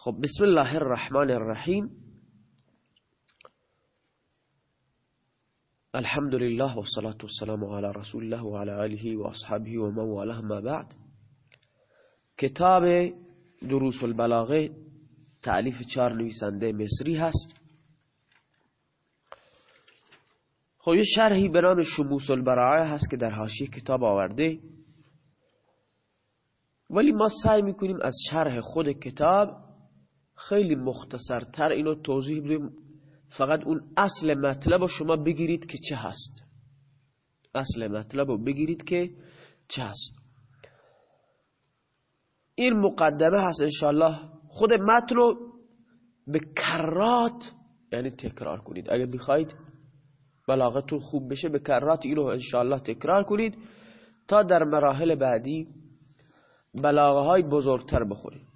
خب بسم الله الرحمن الرحیم. الحمد لله والصلاة والسلام على رسول الله وعلى آله وأصحابه ومن والاه ما بعد. کتاب دروس البلاغه تعلیف چهار نویسنده مصری هست. خب یه شرحی به شموس البراعه هست که در حاشیه کتاب آورده. ولی ما سعی می‌کنیم از شرح خود کتاب خیلی مختصرتر اینو توضیح بدیم. فقط اون اصل مطلب رو شما بگیرید که چه هست. اصل مطلب رو بگیرید که چه هست. این مقدمه هست انشالله خود متن رو به کرات یعنی تکرار کنید. اگر بخواید بلاغتون خوب بشه به کرات اینو انشالله تکرار کنید تا در مراحل بعدی بلاغه های بزرگتر بخورید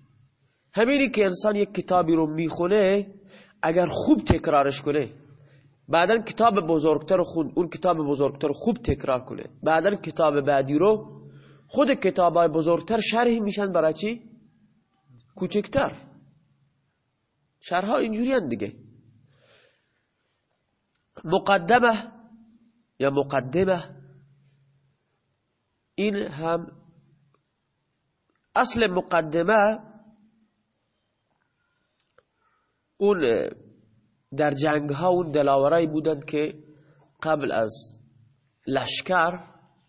همینی که انسان یک کتابی رو می‌خونه اگر خوب تکرارش کنه بعدا کتاب بزرگتر رو خون اون کتاب بزرگتر رو خوب تکرار کنه. بعدا کتاب بعدی رو خود کتاب های بزرگتر شرح میشن برای چی؟ کوچکتر. شرح ها اینجوری دیگه. مقدمه یا مقدمه این هم اصل مقدمه اون در جنگ ها اون دلاورایی بودند که قبل از لشکر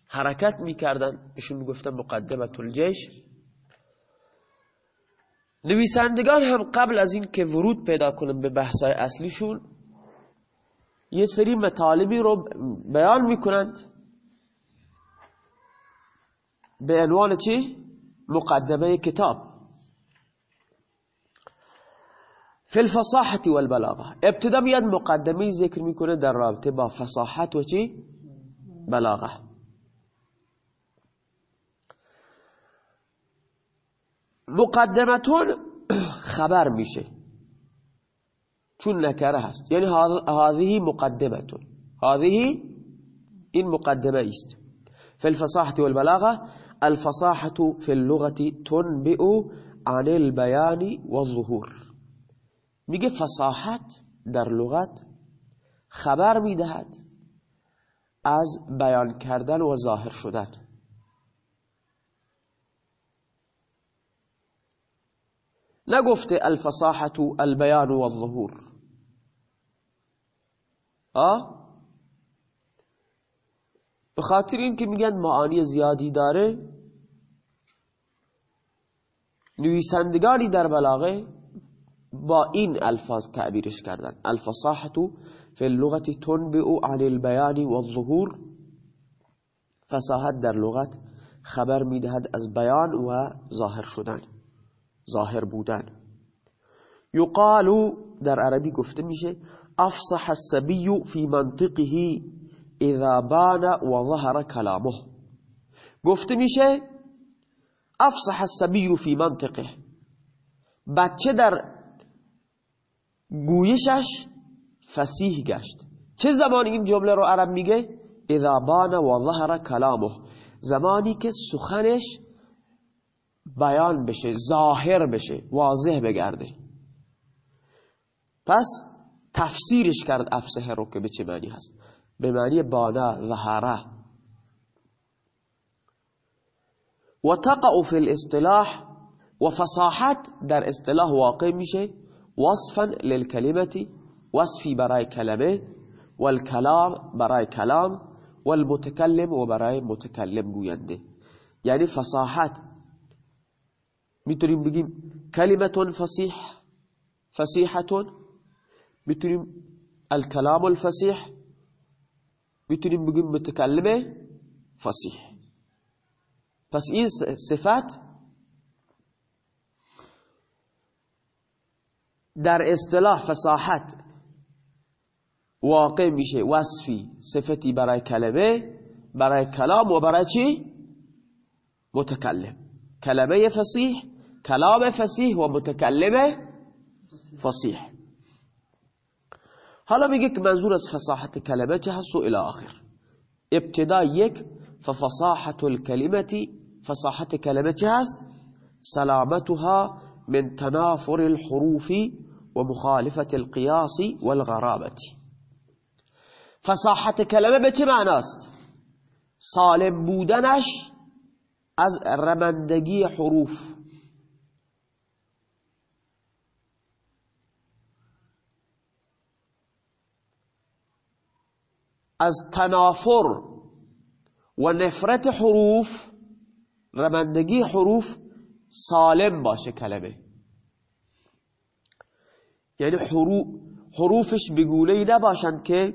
حرکت می‌کردن بهشون می‌گفتن مقدمت الجیش نویسندگان هم قبل از این که ورود پیدا کنن به بحثای اصلیشون یه سری مطالبی رو بیان می‌کنند به عنوان چی؟ مقدمه کتاب. فی الفصاحة والبلاغة. ابتدا میاد مقدمه ذکر میکنه در رابطه با فصاحت و؟ بلاغه. مقدمتون خبر میشه. چون نکره هست. یعنی هذه مقدمتون. هذه این مقدمه است فی الفصاحة والبلاغة الفصاحة في اللغة تنبئ عن البيان والظهور. میگه فصاحت در لغت خبر می‌دهد از بیان کردن و ظاهر شدن. نگفته الفصاحة البيان والظهور. آه به خاطر این که میگن معانی زیادی داره نویسندگانی در بلاغه با این الفاظ تعبیرش کردن. الفصاحة فی اللغت تنبئ عن البیان والظهور فصاحت در لغت خبر می‌دهد از بیان و ظاهر شدن ظاهر بودن. یقال در عربی گفته میشه افصح السبی فی منطقه اذا بان و ظهر کلامه. گفته میشه افصح السبی فی منطقه. بچه در گویشش فسیح گشت. چه زمان این جمله رو عرب میگه؟ اذا بان و ظهر کلامه. زمانی که سخنش بیان بشه ظاهر بشه واضح بگرده. پس تفسیرش کرد افسه رو که به چه معنی هست؟ به معنی بانا ظهره و تقع فی الاصطلاح و فصاحت در اصطلاح واقع میشه. وصفا للكلمة وصفي براي كلمة والكلام براي كلام والمتكلم وبراي متكلم جوينده يعني فصاحات. میتونیم بجيم كلمة فصيح فصيحة. میتونیم الكلام الفصيح. میتونیم بجيم متكلمة فصيح. پس إيه صفات؟ در اصطلاح فصاحت واقع میشه وصفی صفتی برای کلمه برای کلام و برای چی؟ متکلم. کلمه فصیح کلام فصیح و متکلم فصیح. حالا میگه که منظور از فصاحت کلمه چه هست؟ و آخر. ابتدا یک ففصاحت الکلمتی فصاحت کلمه چه هست؟ سلامتها من تنافر الحروف ومخالفة القياس والغرابة. فصاحت کلمه به معناست؟ سالم بودنش از رمندگی حروف. از تنافر و نفرت حروف رمندگی حروف سالم باشه کلمه. یعنی حروفش بگونه نباشند که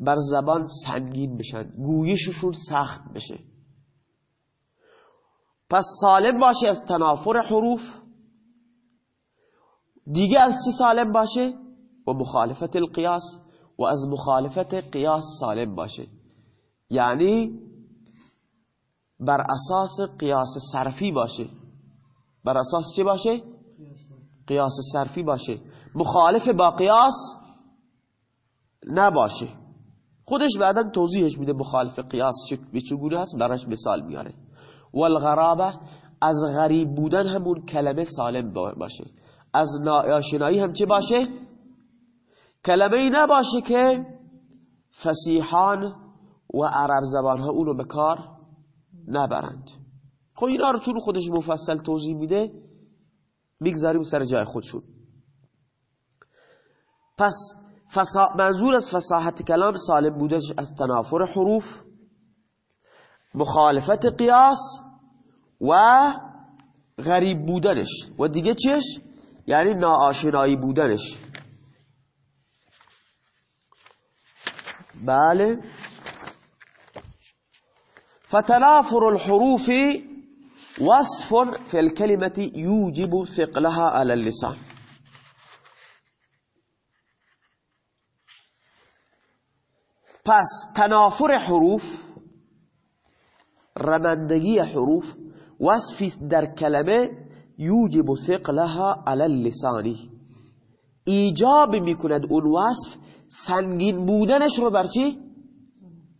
بر زبان سنگین بشن. گویششون سخت بشه. پس سالم باشه از تنافر حروف. دیگه از چی سالم باشه؟ و مخالفت القیاس و از مخالفت قیاس سالم باشه. یعنی بر اساس قیاس صرفی باشه. بر اساس چی باشه؟ قیاس صرفی باشه. مخالف با قیاس نباشه. خودش بعدا توضیحش میده مخالف قیاس به چگونه هست براش مثال میاره. والغرابه از غریب بودن همون کلمه سالم باشه. از ناآشنایی هم چه باشه؟ کلمه ای نباشه که فسیحان و عرب زبان ها اونو به کار نبرند. خب اینا رو چون خودش مفصل توضیح میده می‌گذاریم سر جای خودشون. پس فسا... منظور از فصاحت کلام سالم بودش از تنافر حروف مخالفت قیاس و غریب بودنش. و دیگه چیش؟ یعنی ناآشنایی بودنش. بله. فتنافر الحروف وصف في الكلمة يوجب ثقلها على اللسان. پس تنافر حروف رمندگی حروف وصفی در کلمه یوجب ثقلها على اللسانی ایجاب می‌کند اون وصف سنگین بودنش رو بر چی؟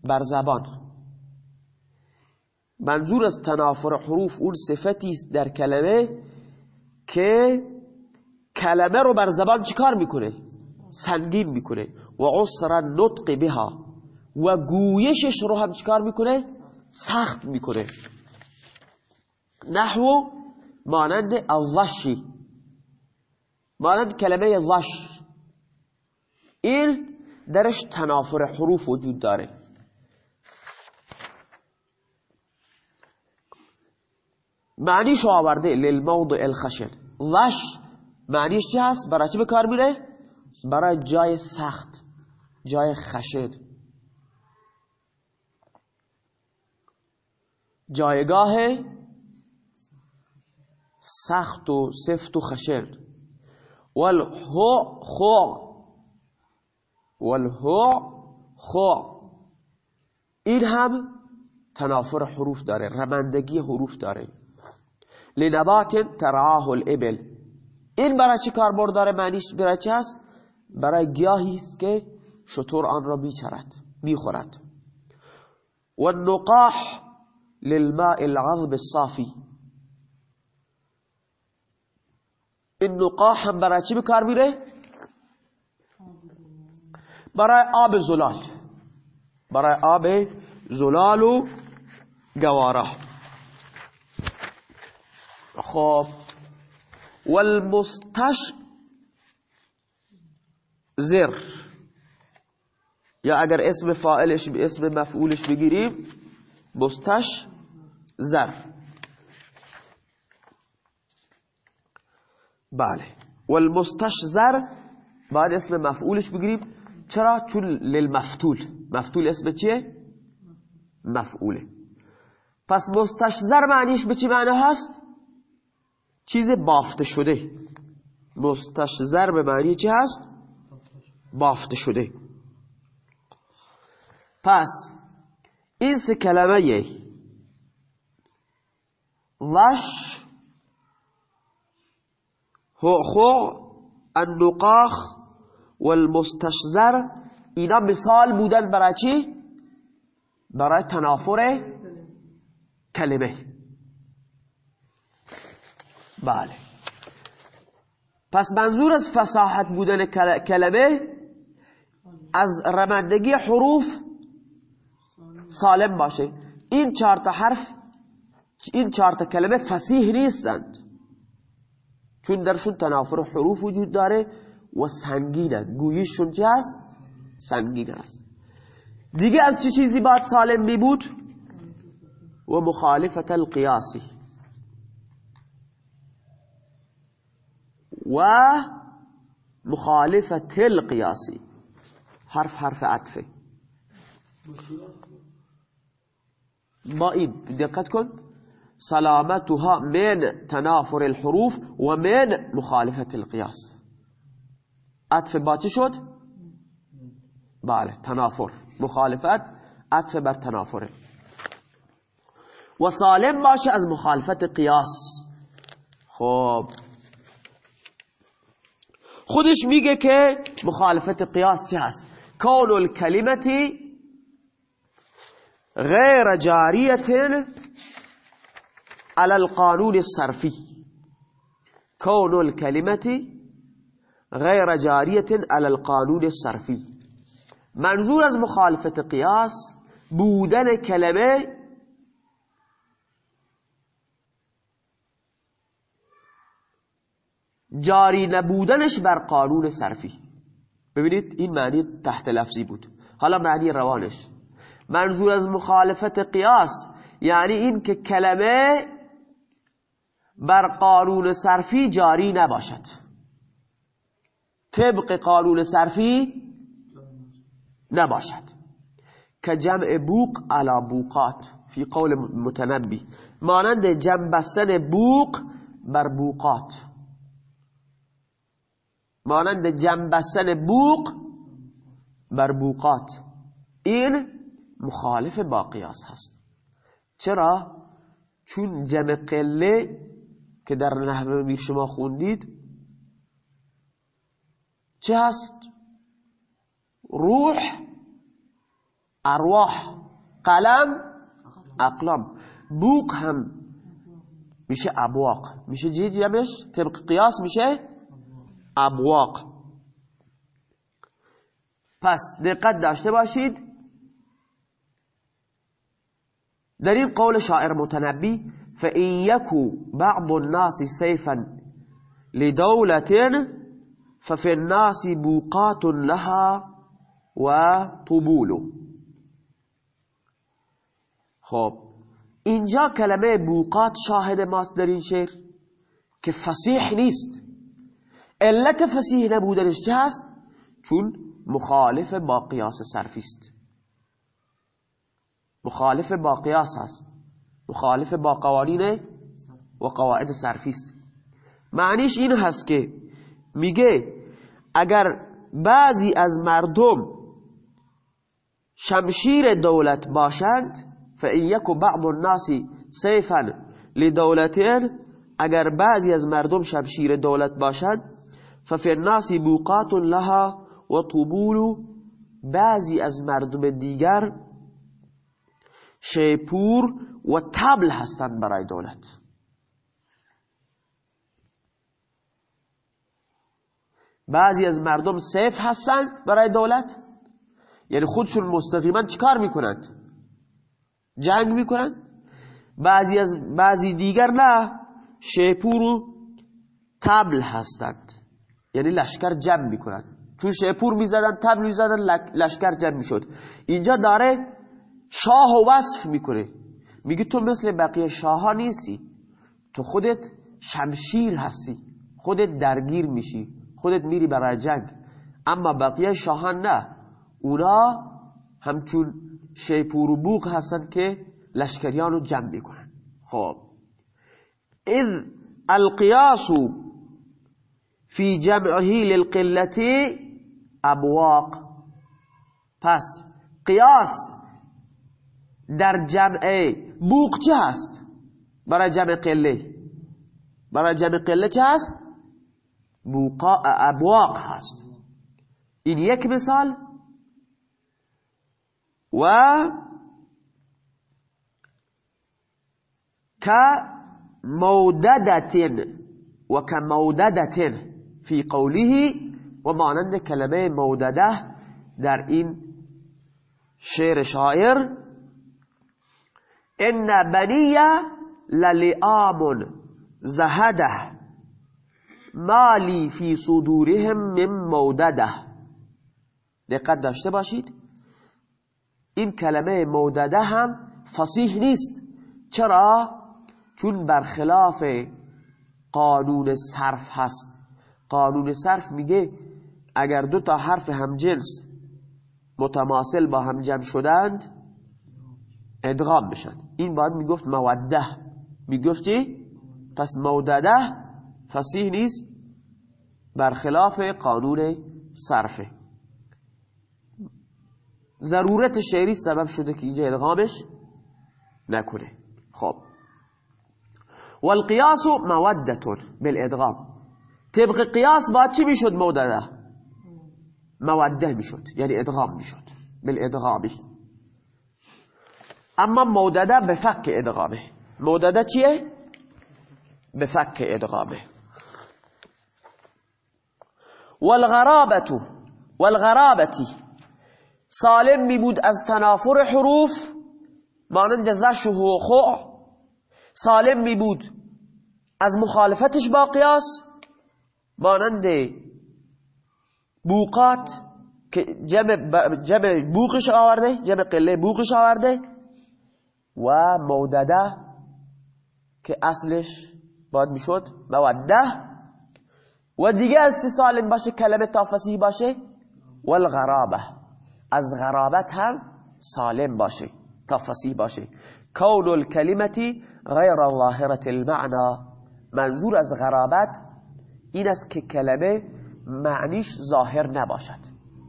بر زبان. منظور از تنافر حروف اون صفتی است در کلمه که کلمه رو بر زبان چیکار می‌کنه؟ سنگین می‌کنه. و عصر نطق بها. و گویشش رو هم چکار می‌کنه؟ سخت می‌کنه. نحو مانند الظشی مانند کلمه ظش این درش تنافر حروف وجود داره. معنیش آورده. للموضع الخشن. ظش معنیش چی هست؟ برای چی به کار میره؟ برای جای سخت. جای خشن. جایگاه سخت و سفت و خشن. والهو خو. والهو خو. این هم تنافر حروف داره. رمندگی حروف داره. لنبات ترعاه الابل این برای چی کاربرد داره معنیش برای چی هست؟ برای گیاهی است که شطور آن را میچرد می‌خورد. والنقاح للماء العذب الصافي النقاح هم برای چی بکار میره؟ برای آب زلال. برای آب زلال و گواره خب. والمستش زر. یا اگر اسم فائلش به اسم مفعولش بگیریم مستش زر. بله. والمستشزر بعد اسم مفعولش بگیریم. چرا؟ چون للمفتول. مفتول اسم چیه؟ مفعوله. پس مستشزر معنیش به چی معنی هست؟ چیز بافته شده مستشزر به معنی چی هست؟ بافته شده پس این سه کلمه ضش خو النقاخ والمستشزر اینا مثال بودن برای چی؟ برای تنافر کلمه بله. پس منظور از فساحت بودن کلمه از رمندگی حروف سالم باشه. این چهار تا حرف این چهار تا کلمه فسیح نیستند. چون درشون تنافر حروف وجود داره و سنگینه گویششون چه هست؟ سنگین است دیگه از چه چیزی باید سالم می بود؟ و مخالفت القیاسی. و مخالفت القیاسی حرف حرف عطفه ما این دقت کن سلامتها من تنافر الحروف و من مخالفت القیاس عطف با شد؟ بله تنافر. مخالفت عطف بر تنافره و سالم باشه از مخالفت قیاس. خب. خودش میگه که مخالفت قیاس چه هست؟ کون الکلمتی غیر جاریت على القانون الصرفي كون الكلمة غير جارية على القانون الصرفي منظور از مخالفت قیاس بودن کلمه جاری نبودنش بر قانون صرفی. ببینید این معنی تحت لفظی بود. حالا معنی روانش. منظور از مخالفت قیاس یعنی این که کلمه بر قانون صرفی جاری نباشد. طبق قانون صرفی نباشد. که جمع بوق علا بوقات فی قول متنبی. مانند جمع بستن بوق بر بوقات. مانند جمع بستن بوق بر بوقات. این مخالف با قیاس هست. چرا؟ چون جمع قله که در نحوه میر شما خوندید چه هست؟ روح ارواح قلم اقلام. بوق هم میشه ابواق. میشه جی جمعش؟ طبق قیاس میشه أبواق. پس دقت داشته باشید. در این قول شاعر متنبی فإن يكو بعض الناس سيفا لدولة ففي الناس بوقات لها وطبول خب اینجا کلمه بوقات شاهد ماست در این شعر که فسیح نیست. علت فسیح نبودنش چه هست؟ چون مخالف با قیاس صرفی است. مخالف با قیاس هست. مخالف با قوانین و قواعد صرفی است. معنیش این هست که میگه اگر بعضی از مردم شمشیر دولت باشند فإن یک بعض الناس سیفا لدولتین اگر بعضی از مردم شمشیر دولت باشند ففي الناس بوقات لها و طبول بعضی از مردم دیگر شیپور و تبل هستند برای دولت. بعضی از مردم سیف هستند برای دولت. یعنی خودشون مستقیما چیکار می‌کنند؟ جنگ می‌کنند. بعضی از بعضی دیگر نه شیپور و تبل هستند. یعنی لشکر جمع می‌کنند چون شیپور می‌زدن تبل می‌زدن لشکر جمع می‌شد. اینجا داره شاه و وصف می‌کنه. میگه تو مثل بقیه شاه ها نیستی. تو خودت شمشیر هستی. خودت درگیر میشی. خودت میری برای جنگ. اما بقیه شاهان نه. اونا همچون شیپور و بوق هستن که لشکریان رو جمع می‌کنن. خب. اذ القیاس فی جمعه للقلتی أبواق. پس قیاس در جمع بوق چه هست؟ برای جمع قله. برای جمع قله چه هست؟ بوقا ابواق هست. این یک مثال. و که موددتین و کموددت فی قوله و مانند کلمه مودده در این شعر شاعر ان بنی للئام زهده مالی فی صدورهم من مودده. دقت داشته باشید. این کلمه مودده هم فصیح نیست. چرا؟ چون برخلاف قانون صرف هست. قانون صرف میگه اگر دو تا حرف همجنس متماثل با هم جمع شدند ادغام بشن. این باید می‌گفت موده. می‌گفتی؟ پس مودده فصیح نیست. برخلاف قانون صرفه. ضرورت شعری سبب شده که اینجا ادغامش نکنه. خب. والقیاس مودتون بالادغام. طبق قیاس باید چی می‌شد مودده موده می‌شد یعنی ادغام می‌شد بالادغامی اما مودده به فک ادغامه. مودده چیه؟ به فک ادغامه. والغرابة والغرابتی سالم می بود از تنافر حروف مانند زش و خو. سالم می بود از مخالفتش با قیاس. مانند بوقات که جمع, جمع بوقش آورده جمع قله بوقش آورده و مودده که اصلش باید می‌شد موده و دیگه از سالم باشه؟ کلمه تا فسیح باشه؟ والغرابه. از غرابت هم سالم باشه تا فسیح باشه. کون الکلمتی غیر ظاهرة المعنى منظور از غرابت این است که کلمه معنیش ظاهر نباشد.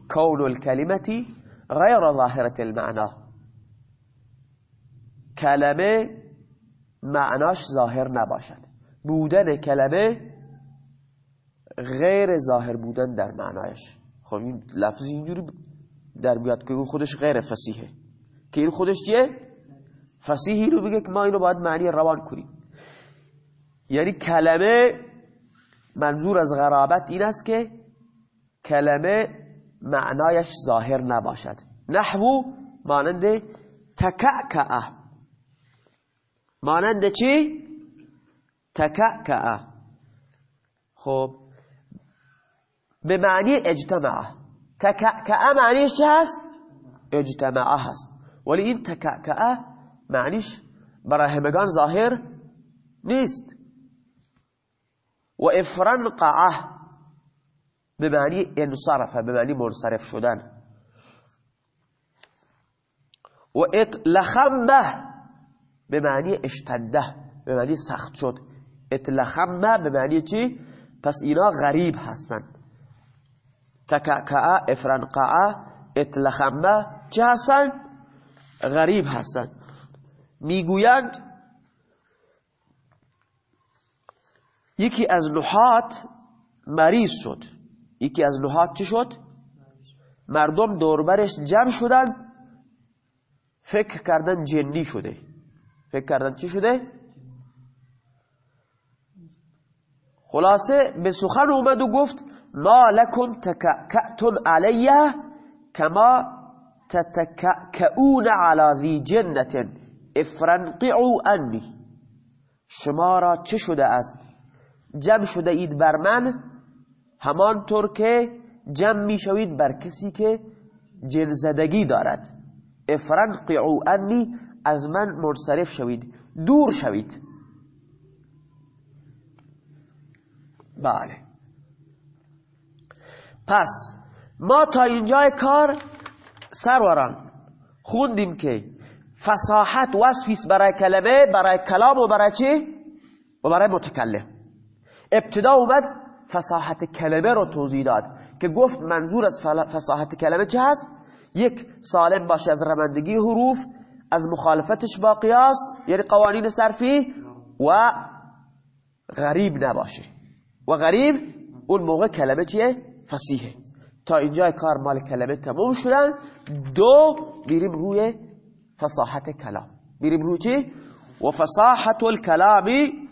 کون الکلمتی غیر ظاهرة المعنى کلمه معناش ظاهر نباشد. بودن کلمه غیر ظاهر بودن در معنایش. خب این لفظی اینجوری در بیاد که خودش غیر فسیحه که این خودش چیه؟ فسیحی رو بگه که ما اینو باید معنی روان کنیم. یعنی کلمه منظور از غرابت این است که کلمه معنایش ظاهر نباشد. نحو مانند تکعکعه مانند چی؟ تکعکعه خب به معنی اجتماع. تکعکعه معنیش چه هست؟ اجتماعه هست. ولی این تکعکعه معنیش برای همگان ظاهر نیست. و افرنقعه به معنی انصرفه به معنی منصرف شدن و اطلخمه به معنی اشتده به معنی سخت شد اطلخمه به معنی چی؟ پس اینا غریب هستند تکعکعه افرنقعه اطلخمه چه هستن؟ غریب هستن می‌گویند یکی از نحات مریض شد یکی از نحات چی شد؟ مردم دوربرش جمع شدن فکر کردن جنی شده فکر کردن چی شده؟ خلاصه به سخن اومد و گفت ما لكم تكأتم علي كما تتكأون على ذي جنة افرنقعوا انی شما را چه شده است جمع شده اید بر من همانطور که جمع می شوید بر کسی که جنزدگی دارد. افرنقعوا انی از من منصرف شوید دور شوید. بله. پس ما تا اینجای کار سروران خوندیم که فصاحت وصفیست برای کلمه برای کلام و برای چی؟ و برای متکلم. ابتدا اومد فصاحت کلمه رو توضیح داد که گفت منظور از فصاحت کلمه چه هست؟ یک سالم باشه از رمندگی حروف از مخالفتش با قیاس یعنی قوانین صرفی و غریب نباشه و غریب اون موقع کلمه چیه؟ فسیحه تا اینجا کار مال کلمه تموم شدن دو بیریم روی فصاحت کلام بیریم روی چی؟ و فصاحت الکلامی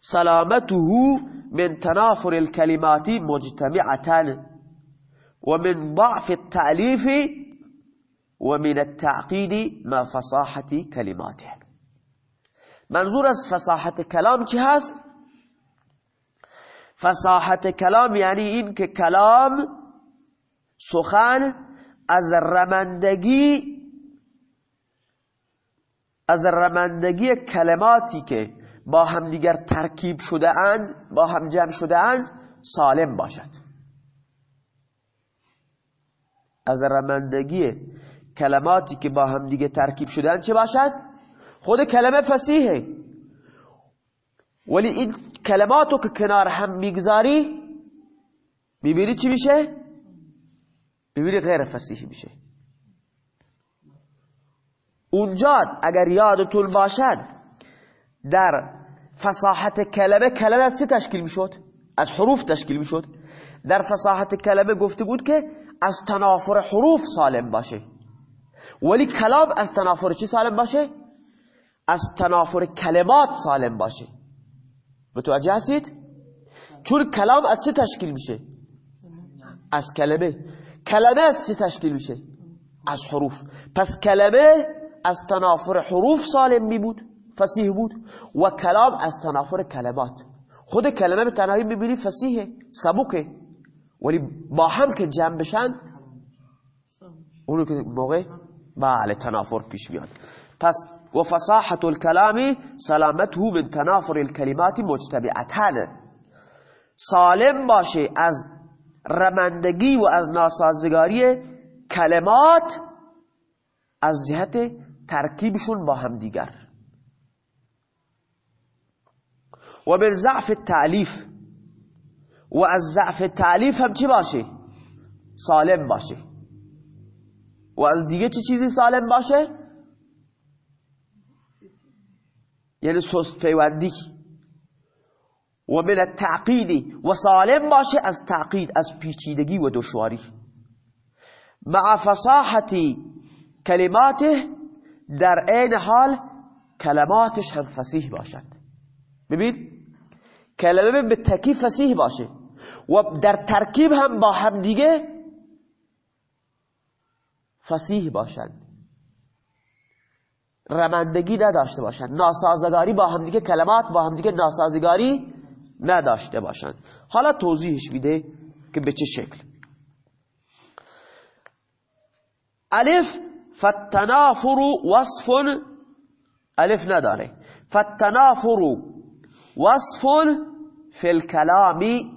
سلامته من تنافر الكلمات مجتمعة ومن ضعف التأليف ومن التعقيد ما فصاحة كلماته منظور از فصاحت کلام چی هست؟ فصاحت کلام یعنی این که کلام سخن از رمندگی از رمندگی کلماتی که با همدیگر ترکیب شده اند با هم جمع شده اند سالم باشد. از رمندگی کلماتی که با همدیگه ترکیب شده اند چه باشد؟ خود کلمه فسیحه. ولی این کلماتو که کنار هم می‌گذاری می‌بینی چی میشه؟ می‌بینی غیر فسیحی میشه. اونجا اگر یادتون باشد در فصاحت کلمه کلمه از چه تشکیل می‌شد؟ از حروف تشکیل می‌شد در فصاحت کلمه گفته بود که از تنافر حروف سالم باشه ولی کلام از تنافر چی سالم باشه؟ از تنافر کلمات سالم باشه متوجه هستید؟ چون کلام از چه تشکیل میشه؟ از کلمه کلمه از چه تشکیل میشه؟ از حروف پس کلمه از تنافر حروف سالم می بود فسیح بود و کلام از تنافر کلمات. خود کلمه به تنهایی می‌بینی فسیحه سبوکه. ولی با هم که جمع بشن اونو که موقع بله تنافر پیش میاد. پس و فصاحت الكلام سلامته من تنافر الكلمات مجتبعتان سالم باشه از رمندگی و از ناسازگاری کلمات از جهت ترکیبشون با هم دیگر. و من ضعف تعلیف و از ضعف تعلیف هم چی باشه؟ سالم باشه. و از دیگه چه چیزی سالم باشه؟ یعنی سست پیوندی. و من التعقیدی و سالم باشه از تعقید از پیچیدگی و دشواری. مع فصاحتی کلماته در این حال کلماتش هم فسیح باشد. ببین کلمه به ترکیب فسیح باشه. و در ترکیب هم با هم دیگه فسیح باشد رمندگی نداشته باشند ناسازگاری با همدیگه کلمات با همدیگه ناسازگاری نداشته باشند حالا توضیحش میده که به چه شکل. الف فتنافر وصف الف نداره. فتنافر وصف فی الکلامی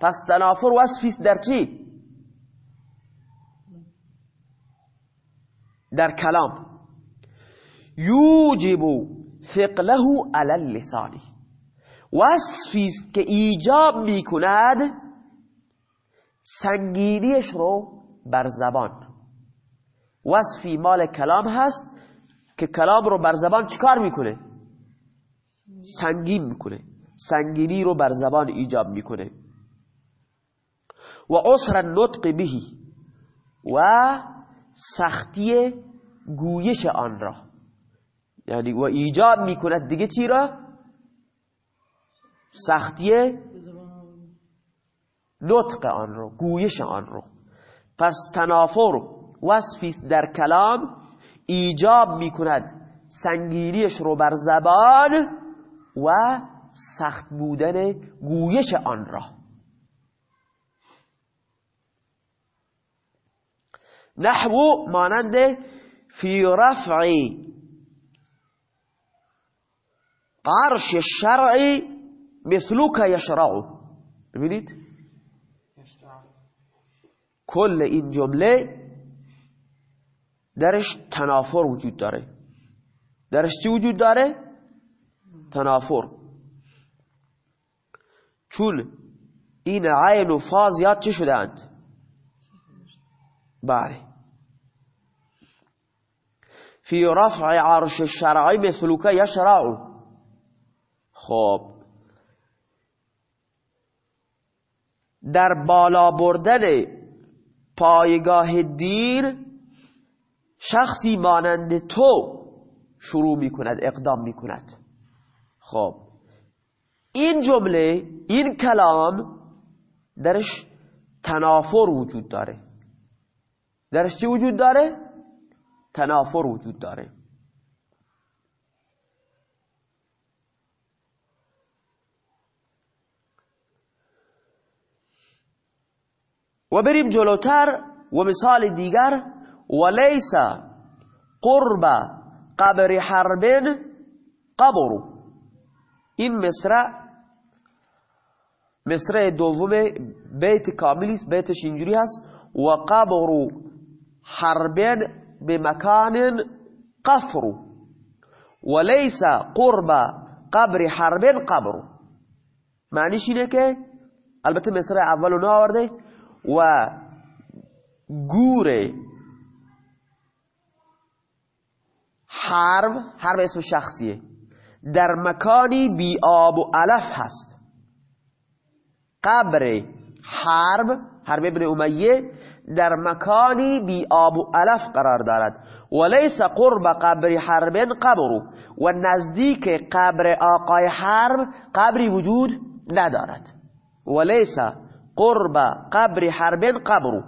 پس تنافر وصفی در چی؟ در کلام. یوجب ثقله علی اللسانی وصفی که ایجاب می‌کند سنگینیش رو بر زبان. وصفی مال کلام هست که کلام رو بر زبان چکار می‌کنه؟ سنگین می‌کنه. سنگینی رو بر زبان ایجاب می‌کنه. و عسر النطق بهی و سختی گویش آن را. یعنی و ایجاب می‌کند دیگه چی را؟ سختی نطق آن رو گویش آن رو. پس تنافر وصفی در کلام ایجاب می‌کند. سنگینیش رو بر زبان و سخت بودن گویش آن را. نحو مانند فی رفع قرش الشرع مثلوک یشرع. ببینید. کل این جمله درش تنافر وجود داره. درش چی وجود داره؟ تنافر. چون این عین و فا زیاد چه شدند؟ بله. فی رفع عرش الشرعی مثلوک یشرع. خب. در بالا بردن پایگاه دین شخصی مانند تو شروع می کند اقدام می کند خب. این جمله این کلام درش تنافر وجود داره. درش چی وجود داره؟ تنافر وجود داره. و بریم جلوتر و مثال دیگر. وليس قرب قبر حرب قبر. این مصرع مصرع دوم بیت کاملی است بیتش اینجوری هست. و قبر حرب بمکان قفر. وليس قرب قبر حرب قبر. معنیش اینه که البته مصرع اولو آورده و گور حرب حرب اسم شخصیه. در مکانی بی آب و علف هست. قبر حرب حرب ابن امیه در مکانی بی آب و علف قرار دارد. ولیس قرب قبر حرب قبر و نزدیک قبر آقای حرب قبری وجود ندارد. ولیس قرب قبر حرب قبر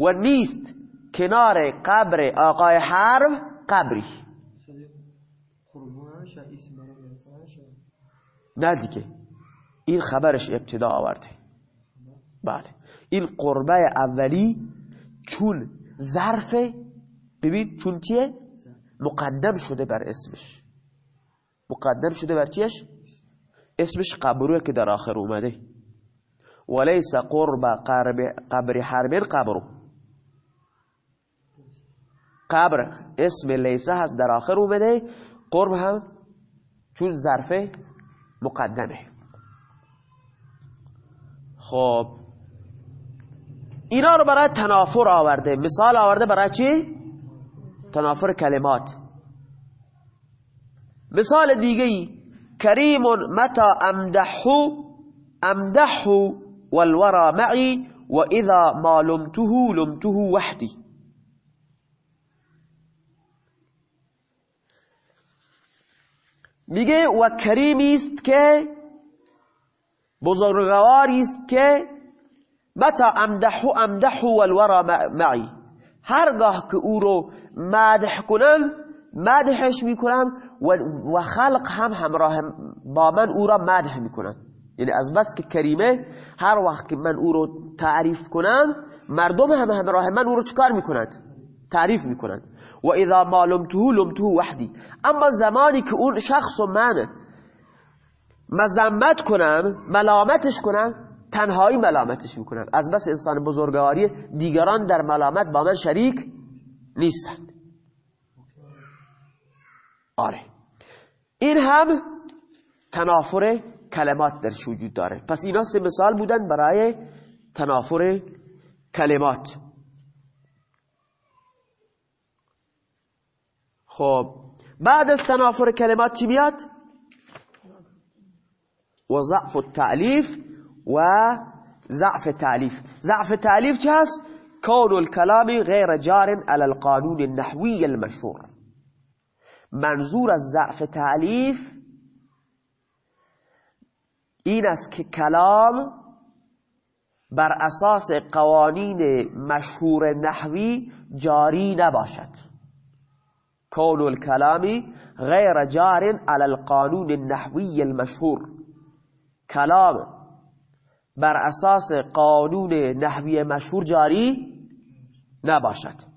و نیست کنار قبر آقای حرب قبری. نه دیگه. این خبرش ابتدا آورده. بله. این قربه اولی چون ظرف ببین چون چیه؟ مقدم شده بر اسمش. مقدم شده بر چیش؟ اسمش قبروه که در آخر اومده. وليس قرب قبر حرب قبر قبر اسم لیسه هست در آخر اومده. قرب هم چون ظرف مقدمه. خب اینا رو برای تنافر آورده. مثال آورده برای چی؟ تنافر کلمات. مثال دیگه ای کریم متا امدحو امدحو والورى معي وإذا ما لمته لمته وحدي. میگه و کریمی است که بزرگواری است که متا امدحو امدحو والورا معی هرگاه که او رو مدح کنم مدحش می‌کنم و خلق هم همراه با من او را مدح می‌کنن. یعنی از بس که کریمه هر وقت که من او رو تعریف کنم مردم هم همراه من او رو چکار می‌کنند؟ تعریف می‌کنند. و اذا ما لمته لمته وحدی. اما زمانی که اون شخص و من مذمت کنم ملامتش کنم تنهایی ملامتش می‌کنم. از بس انسان بزرگواری دیگران در ملامت با من شریک نیستند. آره. این هم تنافر کلمات درش وجود داره. پس اینا سه مثال بودن برای تنافر کلمات. خب بعد از تنافر کلمات چی میاد؟ و ضعف التعلیف و ضعف تعلیف ضعف تعلیف چه هست؟ کون الكلام غیر جار على القانون النحوی المشهور منظور از ضعف تعلیف این است که کلام بر اساس قوانین مشهور نحوی جاری نباشد کون الکلامی غیر جار على القانون النحوی المشهور. کلام بر اساس قانون نحوی مشهور جاری نباشد.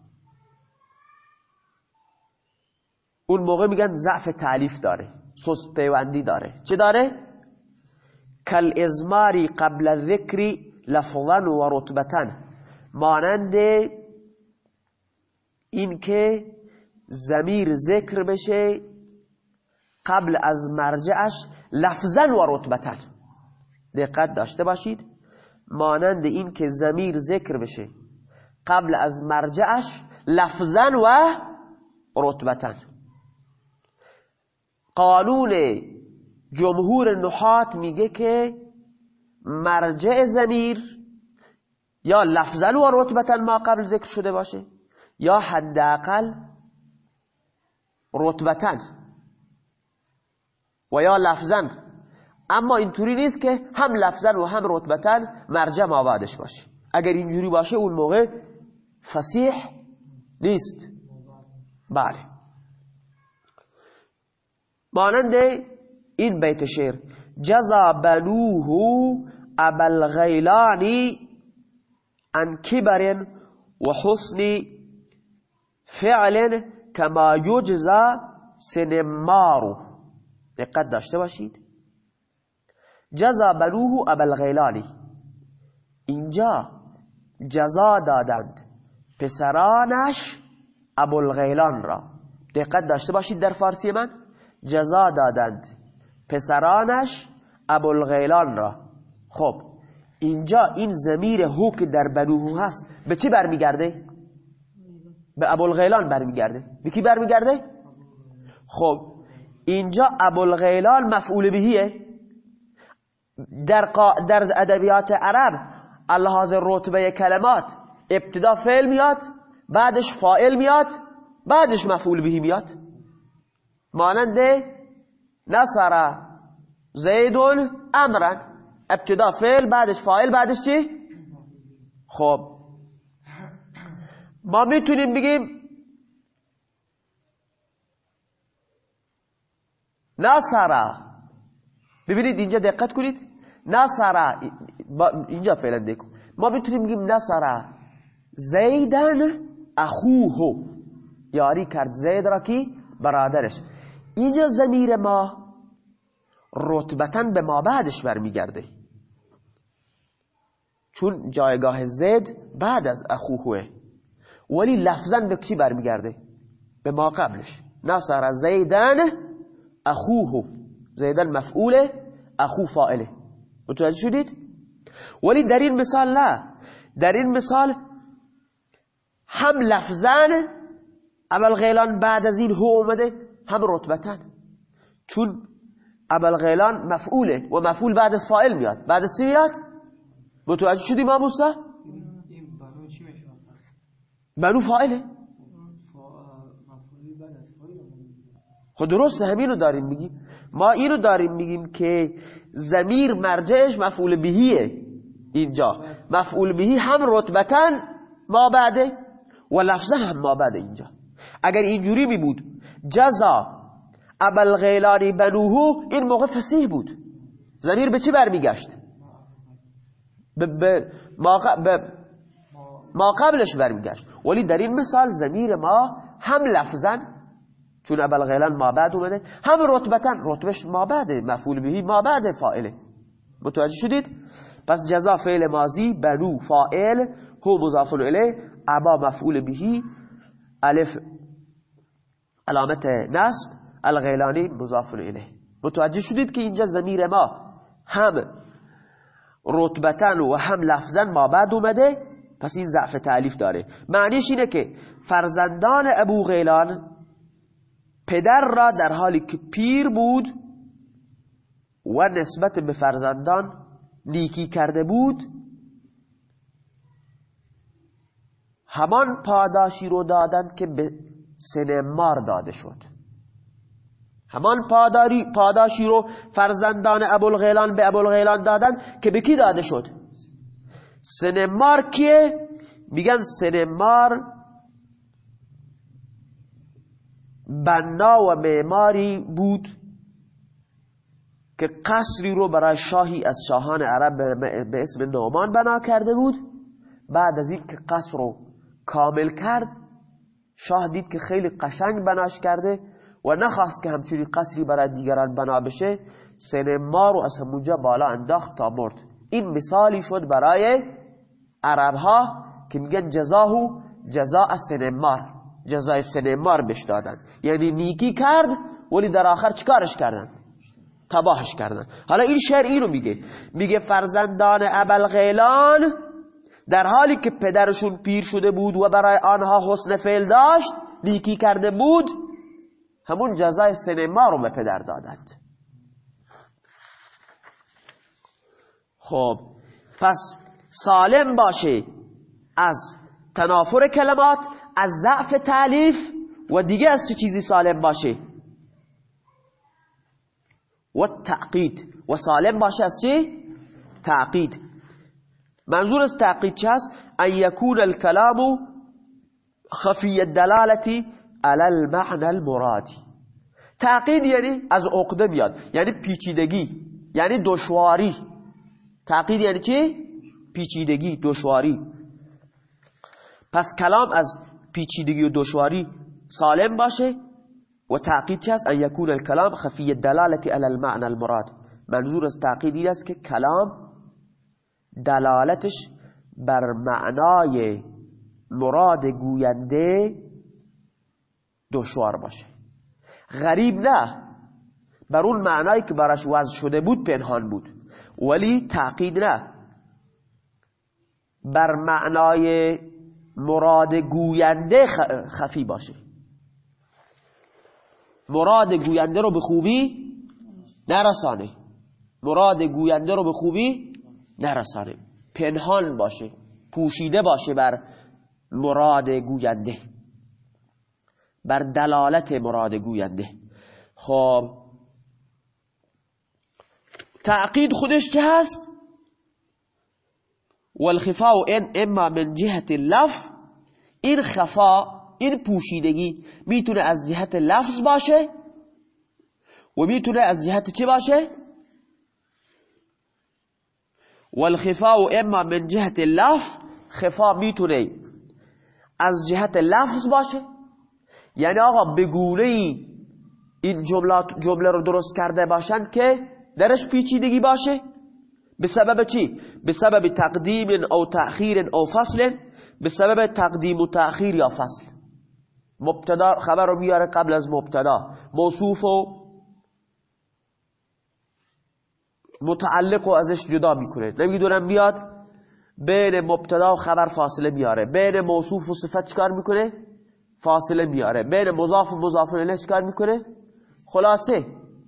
اون موقع میگن ضعف تعلیف داره سست پیوندی داره. چه داره؟ کل ازماری قبل ذکری لفظا و رتبتا مانند این که زمیر ذکر بشه قبل از مرجعش لفظا و رتبتا. دقت داشته باشید. مانند این که زمیر ذکر بشه قبل از مرجعش لفظا و رتبتا. قانون جمهور نحات میگه که مرجع زمیر یا لفظا و رتبتا ما قبل ذکر شده باشه یا حداقل رتبتا و یا لفظن اما اینطوری نیست که هم لفظن و هم رتبتن مرجع ما بعدش باشه. اگر اینجوری باشه اون موقع فسیح نیست. بله. مانند این بیت شعر جزا بنوه ابلغیلانی ان کبر و حسن فعل کما یجزا سنمارو دقت داشته باشید. جزا بنوه ابلغیلانی اینجا جزا دادند پسرانش ابوالغیلان را. دقت داشته باشید در فارسی من. جزا دادند پسرانش ابوالغیلان را. خب اینجا این زمیر هو که در بنوه هست. به چی برمیگرده؟ به ابوالغیلان برمیگرده به کی برمیگرده؟ خب اینجا ابوالغیلان مفعول بهیه در, قا... در ادبیات عرب اللحاظ رتبه کلمات ابتدا فعل میاد بعدش فائل میاد بعدش مفعول بهی میاد مانند نصر زیدون امرن ابتدا فعل بعدش فاعل بعدش چی؟ خب ما می‌تونیم بگیم نصر ببینید اینجا دقت کنید. نصر اینجا فعلا دیکن ما می‌تونیم بگیم نصر زیدن اخوه یاری کرد. زید را کی? برادرش. اینجا زمیر ما رتبتا به ما بعدش برمیگرده. چون جایگاه زید بعد از اخوهه ولی لفظا به کی برمیگرده؟ به ما قبلش. نصر زیدن اخوه. زیدن مفعوله اخو فائله متوجه شدید؟ ولی در این مثال نه. در این مثال هم لفظان اول غیلان بعد از این هو اومده هم رتبتن چون اول غیلان مفعوله و مفعول بعد از فائل میاد. بعد از چی میاد؟ متوجه شدی ما موسا بنو فائله خود درست همینو داریم میگیم. ما اینو داریم میگیم که زمیر مرجعش مفعول بهیه اینجا. مفعول بهی هم رتبتا ما بعده و لفظا هم ما بعده اینجا. اگر اینجوری می بود جزا ابل غیلانی بنوهو این موقع فسیح بود. زمیر به چی برمیگشت؟ به ما قبلش برمیگشت. ولی در این مثال زمیر ما هم لفظا چون ابل غیلان ما بعد اومده هم رتبتا رتبش ما بعده مفعول بهی ما بعده فائله متوجه شدید؟ پس جزا فعل ماضی بنو فائل هو مضاف الیه ابا مفعول بهی الف علامت نصب الغیلانی مضاف الیه. متوجه شدید که اینجا زمیر ما هم رتبتن و هم لفظا ما بعد اومده؟ پس این ضعف تعلیف داره. معنیش اینه که فرزندان ابو غیلان پدر را در حالی که پیر بود و نسبت به فرزندان نیکی کرده بود همان پاداشی رو دادن که به سنمار داده شد. همان پاداری پاداشی رو فرزندان ابوالغیلان به ابوالغیلان دادن که به کی داده شد؟ سنمار کیه؟ میگن سنمار بنا و معماری بود که قصری رو برای شاهی از شاهان عرب به اسم نومان بنا کرده بود. بعد از این که قصر رو کامل کرد شاه دید که خیلی قشنگ بناش کرده و نخواست که همچنین قصری برای دیگران بنا بشه. سنما رو از همونجا بالا انداخت تا مرد. این مثالی شد برای عرب ها که میگن جزاهو جزاء سنمار جزای سنمار بش دادن. یعنی نیکی کرد ولی در آخر چکارش کردن؟ تباهش کردن. حالا این شعر اینو میگه. میگه فرزندان ابل غیلان در حالی که پدرشون پیر شده بود و برای آنها حسن فعل داشت نیکی کرده بود همون جزای سینما رو به پدر دادند. خب پس سالم باشه از تنافر کلمات از ضعف تعلیف و دیگه از چه چیزی سالم باشه و تعقید. و سالم باشه از چه؟ تعقید. منظور از تعقید چه هست؟ ان یکون الکلام خفی الدلالتی علی المعنى المرادی. تعقید یعنی از عقده میاد یعنی پیچیدگی یعنی دشواری. تعقید یعنی چی؟ پیچیدگی دشواری. پس کلام از پیچیدگی و دشواری سالم باشه و تعقید چه است ان یکون الکلام خفی الدلالتی علی المعنى المراد. منظور از تعقید این است که کلام دلالتش بر معنای مراد گوینده دشوار باشه. غریب نه بر اون معنایی که براش وضع شده بود پنهان بود. ولی تعقید نه. بر معنای مراد گوینده خفی باشه. مراد گوینده رو به خوبی نرسانه. مراد گوینده رو به خوبی نرسانه. پنهان باشه پوشیده باشه بر مراد گوینده. بر دلالت مراد گوینده. خب تعقید خودش چه هست؟ والخفاء ان اما من جهت اللف این خفا این پوشیدگی می‌تونه از جهت لفظ باشه و می‌تونه از جهت چه باشه؟ والخفاء اما من جهت اللف خفا می‌تونه از جهت لفظ باشه. یعنی آقا بگونه ای این جمله رو درست کرده باشند که درش پیچیدگی باشه؟ به سبب چی؟ به سبب تقدیم او تأخیر او فصل؟ به سبب تقدیم و تأخیر یا فصل؟ مبتدا خبر رو بیاره قبل از مبتدا. موصوف و متعلق و ازش جدا می‌کنه. نمی‌دونم بیاد بین مبتدا و خبر فاصله میاره بین موصوف و صفت چکار می‌کنه؟ فاصله میاره بین مضاف و مضاف الیه چکار می‌کنه؟ خلاصه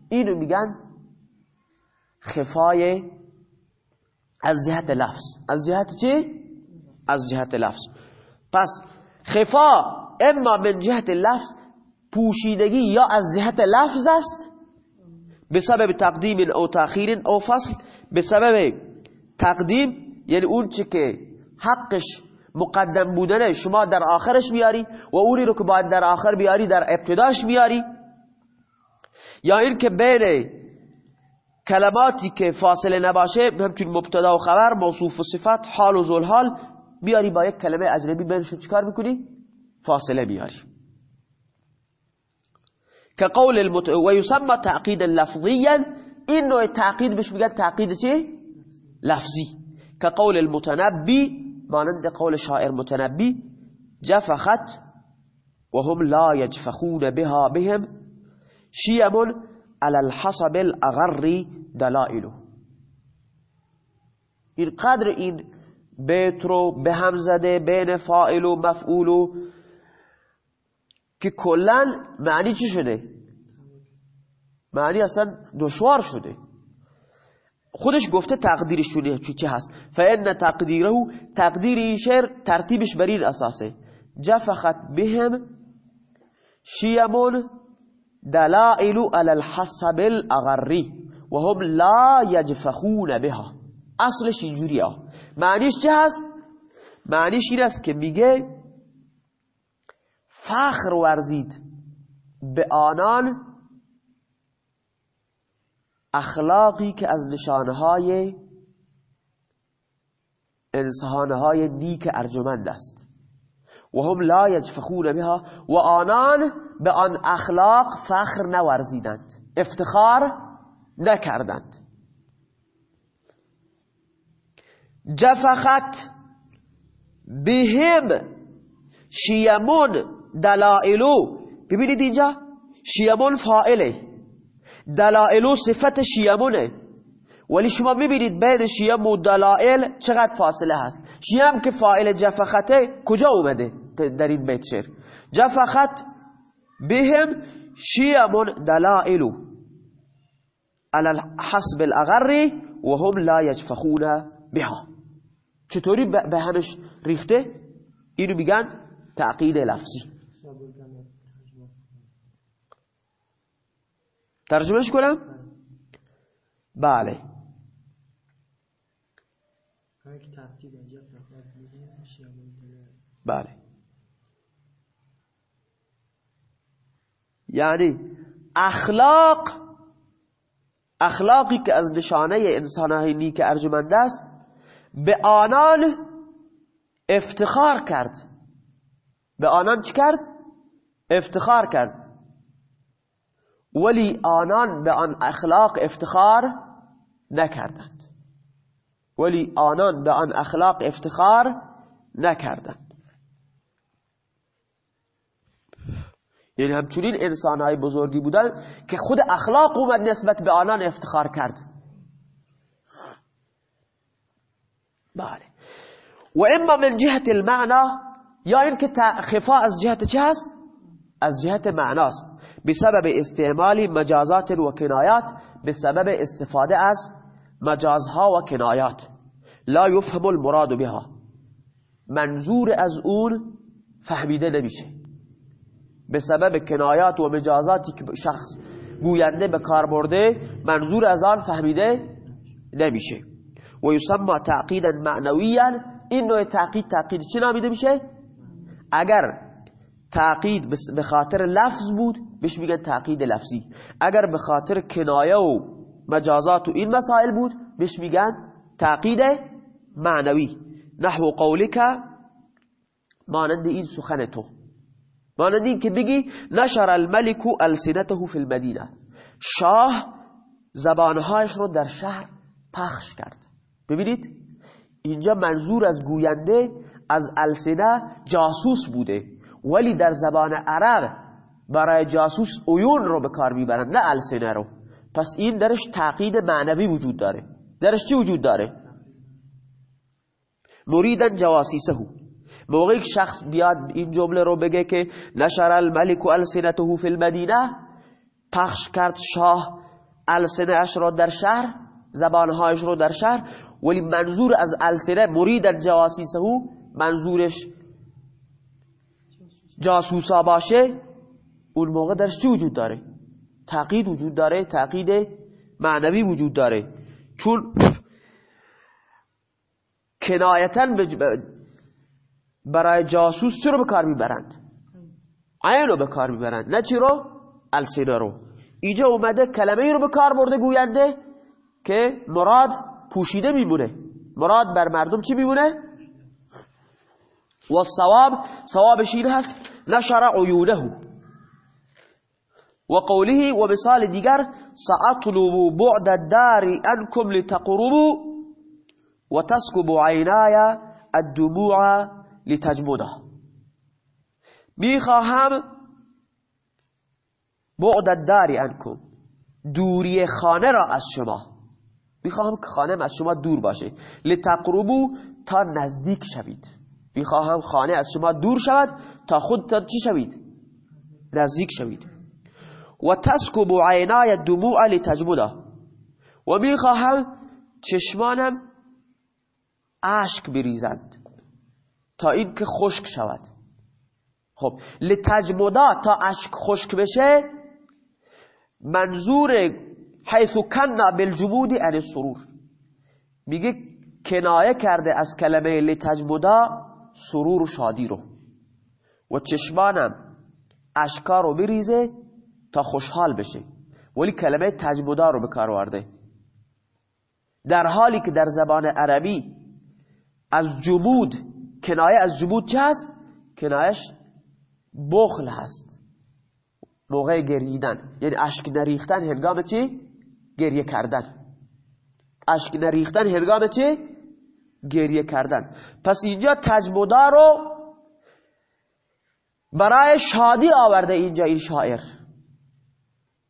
اینو میگن خفای از جهت لفظ. از جهت چی؟ از جهت لفظ. پس خفا اما من جهت لفظ پوشیدگی یا از جهت لفظ است؟ به سبب تقدیم او تاخیر او فصل به سبب تقدیم یعنی اون چی که حقش مقدم بودنه شما در آخرش بیاری و اونی رو که باید در آخر بیاری در ابتداش بیاری. یا این که بین کلماتی که فاصله نباشه همچون مبتدا و خبر موصوف و صفت حال و زل حال بیاری با یک کلمه اجنبی بینشون چیکار می‌کنی؟ فاصله بیاری. که قول المت... و یسمى تعقید لفظیا این نوع تعقید بهش میگن تعقید چه لفظی. که قول المتنبی مانند قول شاعر متنبی جفخت و هم لا یجفخون بها بهم شیم على الحصب الاغر دلائلو این قدر این بیت رو به هم زده بین فائل و مفعول که کلا معنی چی شده؟ معنی اصلا دشوار شده. خودش گفته تقدیرش چی هست. فان تقدیره تقدیر این شعر ترتیبش بر این اساسه. جفخت بهم شیمون دلائل على الحسب الاغری. و هم لا یجفخون بها. اصلش اینجوریه. معنیش چه هست؟ معنیش این است که میگه فخر ورزید به آنان اخلاقی که از نشانهای انسانهای نیک ارجمند است. و هم لا یجفخون بها. و آنان به آن اخلاق فخر نورزیدند. افتخار نکردند. جفخت بهم شیمون دلائلو ببینید اینجا شیمون فائله دلائلو صفت شیمونه ولی شما می‌بینید بین شیم و دلائل چقدر فاصله هست. شیم که فائل جفخته کجا اومده در این بیت شعر جفخت بهم شیم دلائلو على حسب الاغر وهم لا يجفخون بها. چطوری به همش ریخته؟ اینو میگن تعقید لفظی. ترجمهش کنم؟ بله. بله. یعنی اخلاق اخلاقی که از نشانه انسانهای نیک ارجمند است به آنان افتخار کرد. به آنان چی کرد؟ افتخار کرد. ولی آنان به آن اخلاق افتخار نکردند. ولی آنان به آن اخلاق افتخار نکردند. یعنی همچنین انسانهای بزرگی بودن که خود اخلاق اومد نسبت به آنان افتخار کرد. بله. و اما من جهت المعنا یا اینکه خفا از جهت چه هست؟ از جهت معناست. بسبب استعمال مجازات و کنایات بسبب استفاده از مجازها و کنایات. لا يفهم المراد بها. منظور از اون فهمیده نمیشه. به سبب کنایات و مجازاتی که شخص گوینده به کار برده منظور از آن فهمیده نمیشه. و یسمى تعقیدا معنویا این نوع تعقید تعقید چی نامیده میشه؟ اگر تعقید به خاطر لفظ بود بهش میگن تعقید لفظی. اگر به خاطر کنایه و مجازات و این مسائل بود بهش میگن تعقید معنوی. نحو قولک مانند این سخن تو. مانند این که بگی نشر الملک السنته فی المدینه. شاه زبانهایش رو در شهر پخش کرد. ببینید اینجا منظور از گوینده از السنه جاسوس بوده. ولی در زبان عرب برای جاسوس اویون رو به کار می‌برند نه السنه رو. پس این درش تعقید معنوی وجود داره. درش چی وجود داره؟ مریدن جواسیسه موقعی که شخص بیاد این جمله رو بگه که نشر الملک السنته فی المدینه پخش کرد شاه السنه اش رو در شهر زبانهایش رو در شهر ولی منظور از السنه مرید جواسیسه منظورش جاسوسا باشه اون موقع درش چی وجود داره؟ تعقید وجود داره تعقید معنوی وجود داره. چون کنایتا برای جاسوس رو به کار می‌برند؟ عین رو به کار می‌برند نه چی رو؟ رو. اینجا اومده کلمه رو به کار برده گوینده که مراد پوشیده میمونه. مراد بر مردم چی میمونه؟ و الصواب صوابش این هست نشر عیونه و قوله و مثال دیگر سأطلب بعد الدار انکم لتقربوا و تسکب عینای الدموع لتجمده می‌خواهم بعد الدار انکم دوری خانه را از شما. می‌خواهم که خانه از شما دور باشه. لتقربو تا نزدیک شوید. می‌خواهم خانه از شما دور شود تا خود تا چی شوید؟ نزدیک شوید. و تسکب عینای دموع لتجمده و می‌خواهم چشمانم اشک بریزند. تا این که خشک شود. خب لتجمدا تا اشک خشک بشه منظور حیث کنا بالجمود ان سرور میگه کنایه کرده از کلمه لتجمدا سرور و شادی رو. و چشمانم اشکا رو بریزه تا خوشحال بشه. ولی کلمه تجمدا رو به کار ورده در حالی که در زبان عربی از جمود کنایه از جمود چه هست؟ کنایش بخل هست موقع گریدن یعنی اشک نریختن هنگام چی؟ گریه کردن اشک نریختن هنگام چی؟ گریه کردن پس اینجا تجمدا رو برای شادی آورده اینجا این شاعر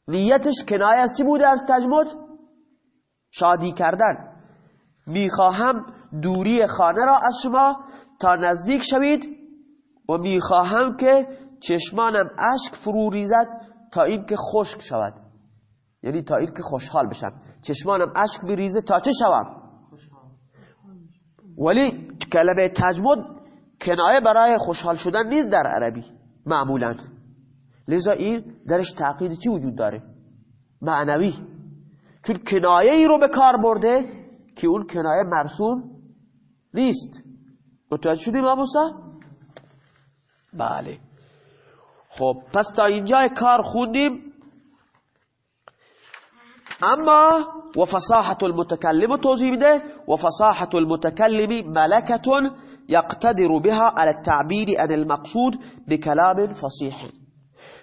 نیتش کنایه چی بوده از تجمد؟ شادی کردن می‌خواهم دوری خانه را از شما تا نزدیک شوید و می‌خواهم که چشمانم اشک فرو ریزد تا اینکه خشک شود. یعنی تا اینکه خوشحال بشم. چشمانم اشک بریزه تا چه شوم؟ ولی کلمه تجمد کنایه برای خوشحال شدن نیست در عربی معمولا. لذا این درش تعقید چی وجود داره؟ معنوی. چون کنایه ای رو به کار برده که اون کنایه مرسوم نیست. متوجه شدیم آموسا؟ بله. خب پس تا اینجا کار خوندیم. اما و فصاحت المتکلم توضیح میده. و فصاحت المتکلم ملکتون يقتدر بها على التعبير عن المقصود بكلام فصيح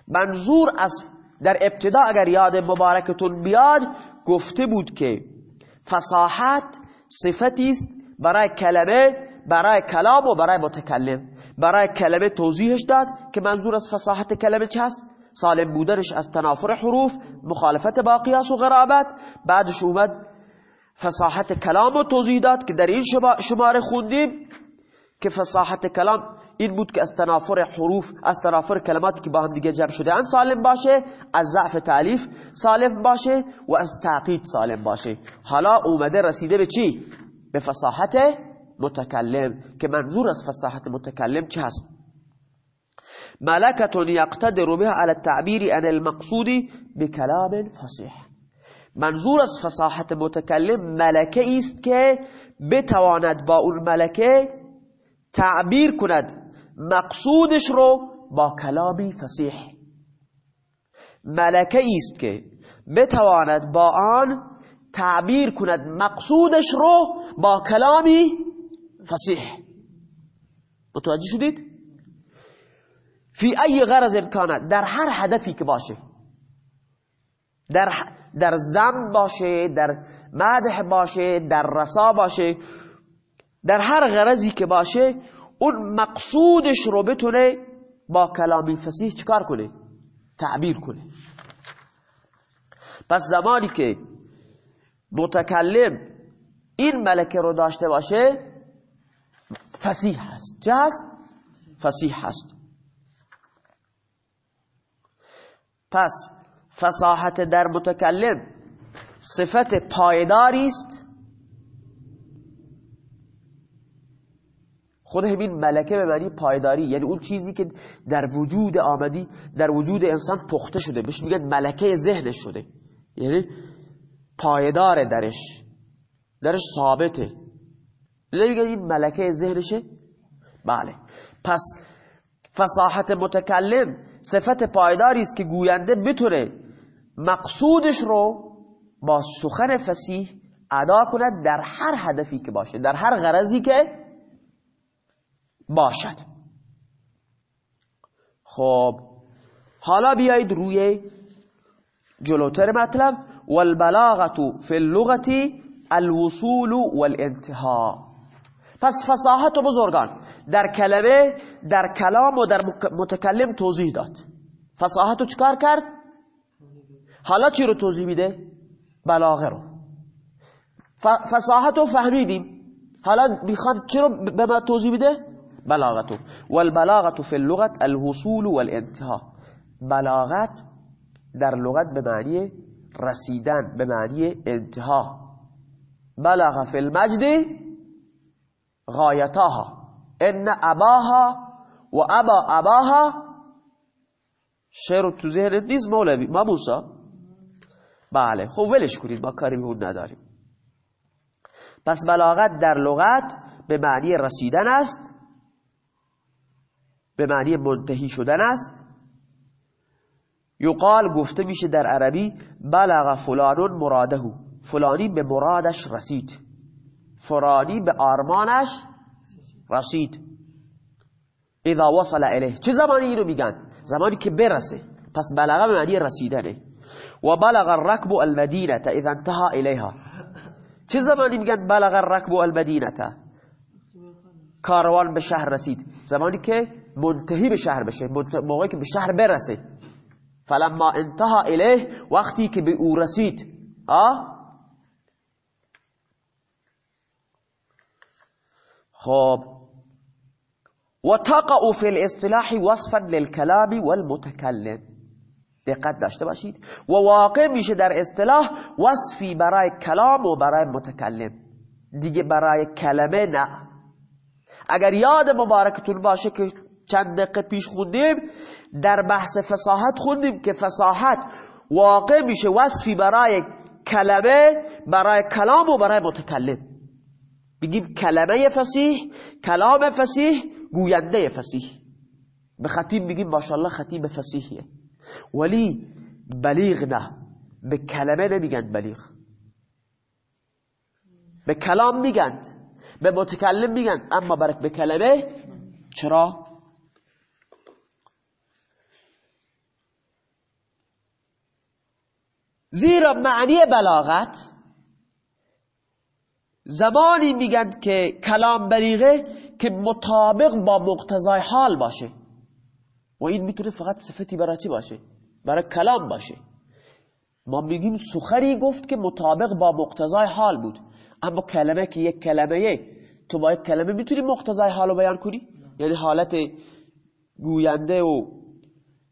منظور از در ابتدا اگر یاد مبارکتون بیاد گفته بود که فصاحت صفتی است برای کلمه برای کلام و برای متکلم. برای کلمه توضیحش داد که منظور از فصاحت کلمه چه است سالم بودنش از تنافر حروف مخالفت با قیاس و غرابت بعدش اومد فصاحت کلام و توضیح داد که در این شماره خوندیم که فصاحت کلام این بود که از تنافر حروف از تنافر کلماتی که با هم دیگه جمع شده ان سالم باشه از ضعف تعلیف سالم باشه و از تعقید سالم باشه. حالا اومده رسیده به چی؟ به فصاحت متکلم که منظور از فصاحت متکلم چه هست؟ ملکت یقتدر بها على التعبیر عن المقصود بکلام فصیح منظور از فصاحت متکلم ملکه است که بتواند با اون ملکه تعبیر کند مقصودش رو با کلامی فسیح ملکه است که بتواند با آن تعبیر کند مقصودش رو با کلامی فسیح متوجه شدید؟ فی ای غرض کانت در هر هدفی که باشه در, در زم باشه در مدح باشه در رسا باشه در هر غرضی که باشه اون مقصودش رو بتونه با کلامی فسیح چکار کنه؟ تعبیر کنه. پس زمانی که متکلم این ملکه رو داشته باشه فسیح هست. چه هست؟ فسیح هست. پس فصاحت در متکلم صفت پایداری است. خود همین ملکه به معنی پایداری یعنی اون چیزی که در وجود آمدی در وجود انسان پخته شده. بهش میگن ملکه ذهنش شده. یعنی پایدار درش. درش ثابته. میگن این ملکه ذهنشه بله. پس فصاحت متکلم صفت پایداری است که گوینده بتونه مقصودش رو با سخن فسیح ادا کند در هر هدفی که باشه در هر غرضی که باشد. خب حالا بیایید روی جلوتر مطلب. والبلاغة فی اللغة الوصول والانتهاء. پس فصاحت و بزرگان. در کلمه در کلام و در متکلم توضیح داد. فصاحت رو چکار کرد؟ حالا چی رو توضیح میده؟ بلاغه رو. فصاحت رو فهمیدیم. حالا می‌خواد چی رو به ما توضیح میده؟ بلاغته والبلاغة في اللغة الوصول والانتهاء بلاغت در لغت به معنی رسیدن به معنی انتها. بلغ في المجد غایتاها. ان اباها و ابا اباها. شعر تو ذهن نیست مولوی؟ ما موسا بله. خب ولش کنید ما کاری به اون نداریم. پس بلاغت در لغت به معنی رسیدن است به معنی منتهی شدن است. یقال گفته میشه در عربی بلغ فلان مراده فلانی به مرادش رسید. فلانی به آرمانش رسید. اذا وصل الیه. چه زمانی اینو میگن؟ زمانی که برسه. پس بلغه به معنی رسیدنه. و بلغ الركب المدینه اذا انتهى الیها. چه زمانی میگن بلغ الركب المدینه کاروان به شهر رسید. زمانی که منتهی به شهر بشه. موقعی که به شهر برسه. فلما انتها الیه وقتی که به او رسید. آه؟ خب. و تقع فی الاصطلاح وصفا للكلام والمتکلم دقت داشته باشید. و واقع میشه در اصطلاح وصفی برای کلام و برای متکلم. دیگه برای کلمه نه. اگر یاد مبارکتون باشه که چند دقیقه پیش خوندیم در بحث فصاحت خوندیم که فصاحت واقع میشه وصفی برای کلمه برای کلام و برای متکلم. بگیم کلمه فسیح کلام فسیح گوینده فسیح. به خطیب بگیم ماشاءالله خطیب فسیحیه. ولی بلیغ نه. به کلمه نمیگن بلیغ. به کلام میگن. به متکلم میگن. اما برک به کلمه چرا؟ زیرا معنی بلاغت زمانی میگن که کلام بلیغه که مطابق با مقتضای حال باشه. و این می‌تونه فقط صفتی برای چی باشه؟ برای کلام باشه. ما میگیم سخری گفت که مطابق با مقتضای حال بود. اما کلمه که یک کلمه تو با یک کلمه می‌تونی مقتضای حال رو بیان کنی؟ یعنی حالت گوینده و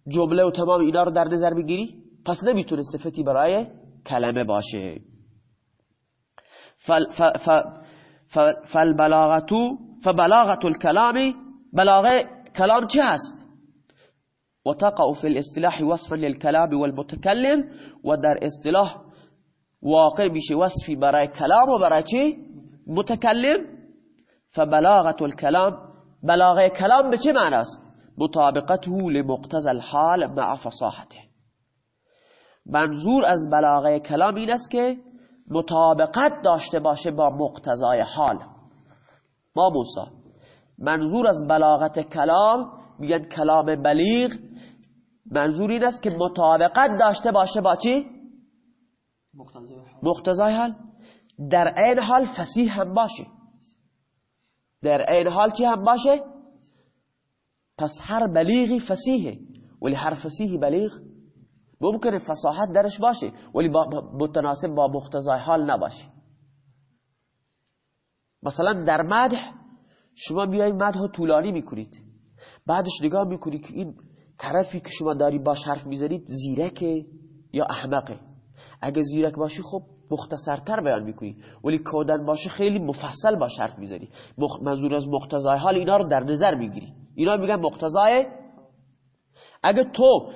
جمله و تمام اینا رو در نظر بگیری؟ پس نمی‌تونه صفتی برای کلمه باشه. فالبلاغتو فبلاغت الكلام بلاغه کلام چه هست؟ وتقع في الاصطلاح وصفا للكلام والمتكلم و در اصطلاح واقع میشه وصفی برای کلام و برای چه متکلم. فبلاغت الكلام بلاغه کلام به چه معنی است؟ مطابقته لمقتضى الحال مع فصاحته. منظور از بلاغه کلام این است که مطابقت داشته باشه با مقتضای حال. ما موسا منظور از بلاغت کلام میگن کلام بلیغ. منظور این است که مطابقت داشته باشه با چی؟ مقتضای حال. در این حال فسیح هم باشه. در این حال چی هم باشه؟ پس هر بلیغی فسیحه ولی هر فسیحی بلیغ ممکنه فصاحت درش باشه ولی با متناسب با مقتضای حال نباشه مثلا در مدح شما بیایید مدح طولانی می‌کنید. بعدش نگاه می‌کنید که این طرفی که شما داری باش حرف می‌زنید زیرکه یا احمقه. اگه زیرک باشی خب مختصرتر بیان می‌کنی. ولی کودن باشه خیلی مفصل باش حرف می‌زنی. منظور از مقتضای حال اینا رو در نظر می‌گیری. اینا میگن مقتضای اگه تو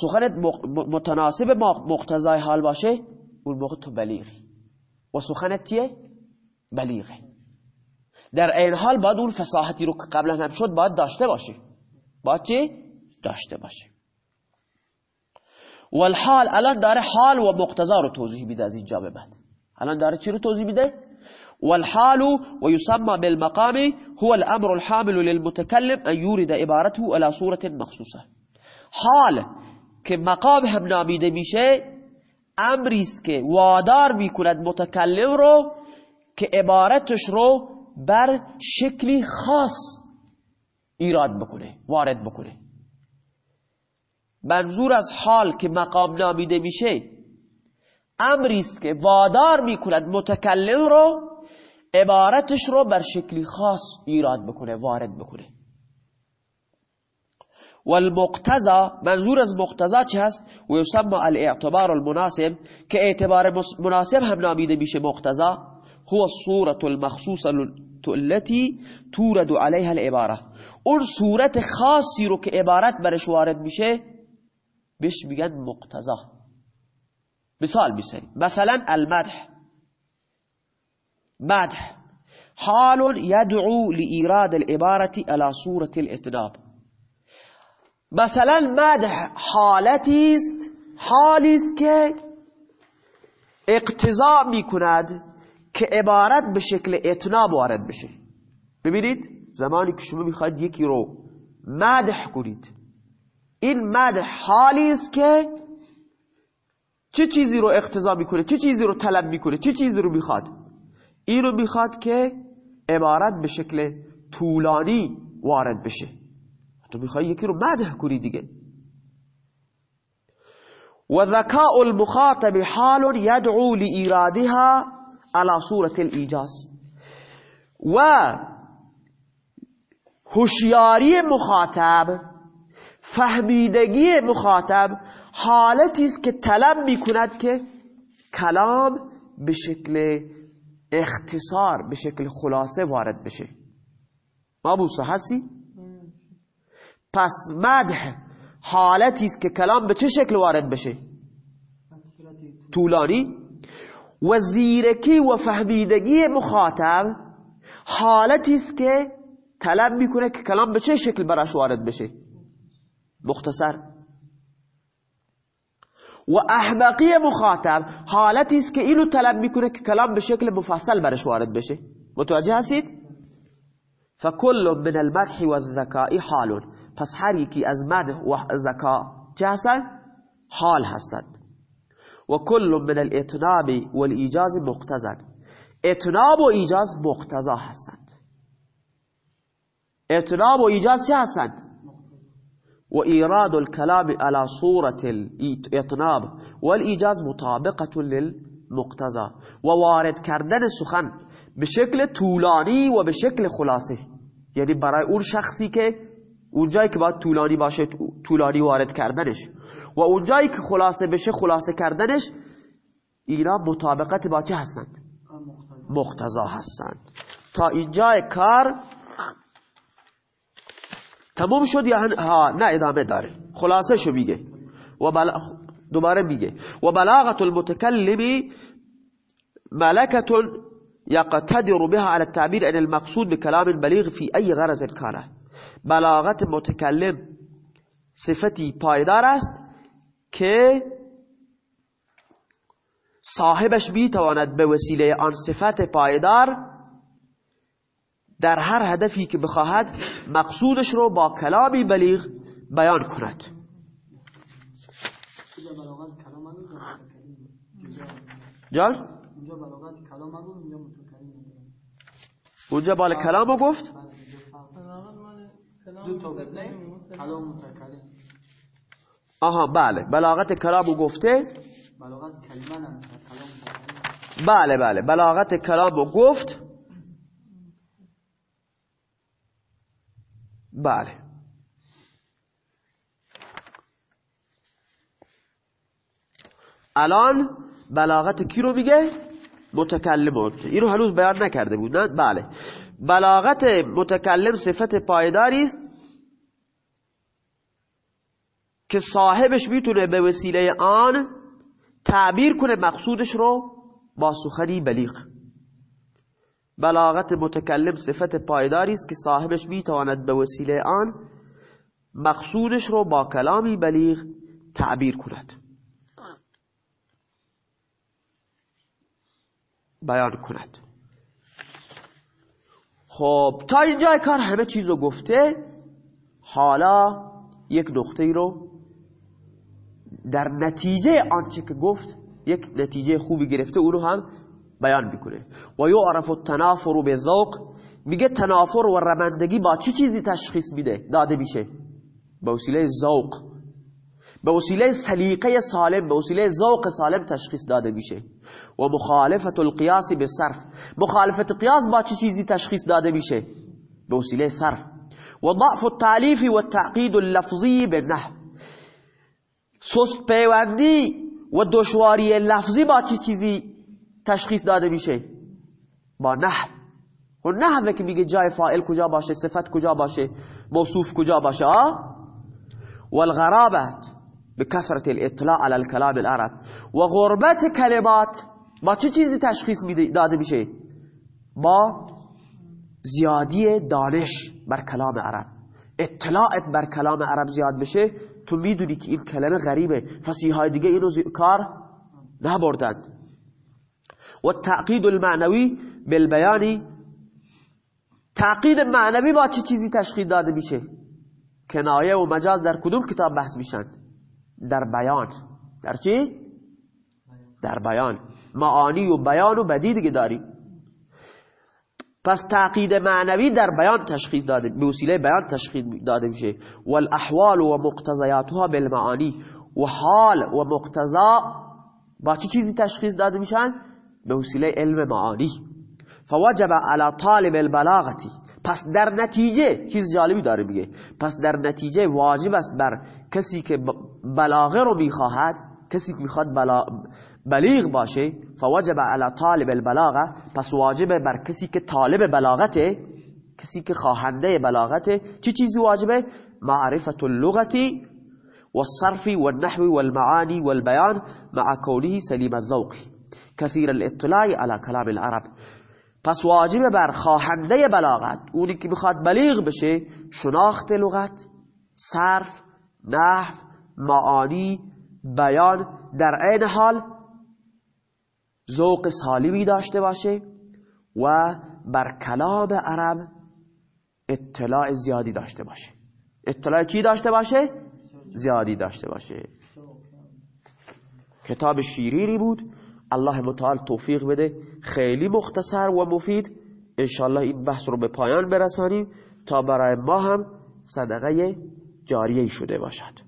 سخنت متناسب مقتضای حال باشه اون موقع تو بلیغی. و سخنت تیه بلیغه. در این حال باید اون فصاحتی رو که قبلا هم شد باید داشته باشه. باید چی؟ داشته باشه. والحال الان داره حال و مقتضا رو توضیح میده از اینجا به بعد. الان داره چی رو توضیح میده؟ والحال ويسمى بالمقام هو الامر الحامل للمتكلم ان يورد عبارته على صورة مخصوصة. حال که مقام هم نامیده میشه امری است که وادار می‌کند متکلم رو که عبارتش رو بر شکلی خاص ایراد بکنه وارد بکنه. منظور از حال که مقام نامیده میشه امری است که وادار می‌کند متکلم رو عبارتش رو بر شکلی خاص ایراد بکنه وارد بکنه. والمقتضى منظور از مقتضا چه هست؟ و یسمى الاعتبار المناسب که اعتبار مناسب هم نامیده میشه مقتضا هو الصورة المخصوصة التي تورد عليها العبارة. اون صورت خاصی رو که عبارت برش وارد میشه بهش میگن مقتضا مثال میسنیم مثلا المدح. مدح. حال يدعو لإيراد العبارة على صورة الاتناب مثلا مدح حالتی است حالی است که اقتضا می‌کند که عبارت به شکل اتناب وارد بشه. ببینید زمانی که شما می‌خواید یکی رو مدح کنید. این مدح حالی است که چه چیزی رو اقتضا می‌کنه چه چیزی رو طلب می‌کنه چه چیزی رو می‌خواد؟ اینو می‌خواد که عبارت به شکل طولانی وارد بشه. تو می‌خوای یکی رو مدح کنی دیگه. و ذکاء المخاطب حال يدعو لإيرادها على صورة الإيجاز و هوشیاری مخاطب فهمیدگی مخاطب حالتی است که طلب می‌کند که کلام به شکل اختصار به شکل خلاصه وارد بشه. ما هستی؟ پس مدح حالتی است که کلام به چه شکل وارد بشه؟ طولانی. و زیرکی و فهمیدگی مخاطب حالتی است که طلب می‌کنه که کلام به چه شکل براش وارد بشه. مختصر. و احمقی مخاطب حالتی است که اینو طلب می‌کنه که کلام به شکل مفصل برش وارد بشه. متوجه هستید؟ فکل من المدح و الذکاء حال. پس هر یکی از مدح و ذکا چه حال هستند و کل من الاتناب والایجاز مقتضا اتناب و ایجاز مقتضا هستند. اتناب و ایجاز چه هستند؟ و ایراد الكلام على صورة الاتناب والایجاز مطابقة للمقتضا. و وارد کردن سخن به شکل طولانی و به شکل خلاصه. یعنی برای اون شخصی که اونجایی که باید طولانی باشه طولانی وارد کردنش. و اونجایی که خلاصه بشه خلاصه کردنش اینا مطابقت با چه هستند؟ مقتضا هستند. تا اینجای کار تموم شد یا ها نه ادامه داره. خلاصه شو میگه. و بلا... دوباره میگه. و بلاغت المتکلمی ملکت يقتدر بها على التعبير عن المقصود بكلام بليغ في أي غرض كان بلاغت متکلم صفتی پایدار است که صاحبش می‌تواند به وسیله آن صفت پایدار در هر هدفی که بخواهد مقصودش رو با کلامی بلیغ بیان کند. جان؟ اونجا بال کلام آها بله. بلاغت کلام رو گفته؟ بله بله. بلاغت کلام رو گفت؟ بله. الان بلاغت کی رو میگه؟ متکلم اینو هنوز بیان نکرده بود نه؟ بله. بلاغت متکلم صفت پایداری است. که صاحبش می‌تونه به وسیله آن تعبیر کنه مقصودش رو با سخنی بلیغ. بلاغت متکلم صفت پایداری است که صاحبش می‌تواند به وسیله آن مقصودش رو با کلامی بلیغ تعبیر کند. بیان کند. خب تا اینجا کار همه چیز رو گفته حالا یک نقطه رو در نتیجه آنچه که گفت یک نتیجه خوبی گرفته او رو هم بیان می‌کنه. و یعرف التنافر ذوق میگه تنافر و رمندگی با چه چی چیزی تشخیص میده؟ داده میشه. به وسیله ذوق. به وسیله سلیقه سالم به وسیله ذوق سالم تشخیص داده میشه. و مخالفت القیاس به صرف مخالفت قیاس با چه چیزی تشخیص داده میشه؟ به وسیله صرف. و ضعف التعلیف و التعقید اللفظی به نحو سست پیوندی و دشواری لفظی با چه چیزی تشخیص داده میشه؟ با نحو. و نحوه که میگه جای فائل کجا باشه صفت کجا باشه موصوف کجا باشه والغرابت بكثرة الاطلاع على الكلام العرب. و غربت کلمات با چه چیزی تشخیص داده میشه؟ با زیادی دانش بر کلام عرب. اطلاعت بر کلام عرب زیاد بشه تو می‌دونی که این کلمه غریبه. فسیح دیگه اینو کار نبردند. و تعقید المعنوی بالبیانی. تعقید معنوی با چه چیزی تشخیص داده میشه؟ کنایه و مجاز در کدوم کتاب بحث میشن؟ در بیان. در چی؟ در بیان. معانی و بیان و بدی دیگه داریم. پس تعقید معنوی در بیان تشخیص داده به وسیله بیان تشخیص داده میشه والاحوال و مقتضیاتها بالمعانی و حال و مقتضا با چه چیزی تشخیص داده میشن؟ به وسیله علم معانی. فوجب على طالب البلاغتی. پس در نتیجه چیز جالبی داره میگه. پس در نتیجه واجب است بر کسی که بلاغه رو می‌خواهد کسی که می‌خواد بلیغ باشه فوجب على طالب البلاغه پس واجبه بر کسی که طالب بلاغته کسی که خواهنده بلاغته. چی چیزی واجبه؟ معرفت اللغتی والصرف والنحو والمعاني والبيان مع كونه سليم الذوق کثیر الاطلاع على کلام العرب. پس واجب بر خواهنده بلاغت اونی که می‌خواد بلیغ بشه شناخت لغت صرف نحو معانی بیان در عین حال ذوق سالمی داشته باشه و بر کلام عرب اطلاع زیادی داشته باشه. اطلاع کی داشته باشه؟ زیادی داشته باشه. کتاب شیرینی بود. الله متعال توفیق بده. خیلی مختصر و مفید. انشالله این بحث رو به پایان برسانیم تا برای ما هم صدقه جاریه شده باشد.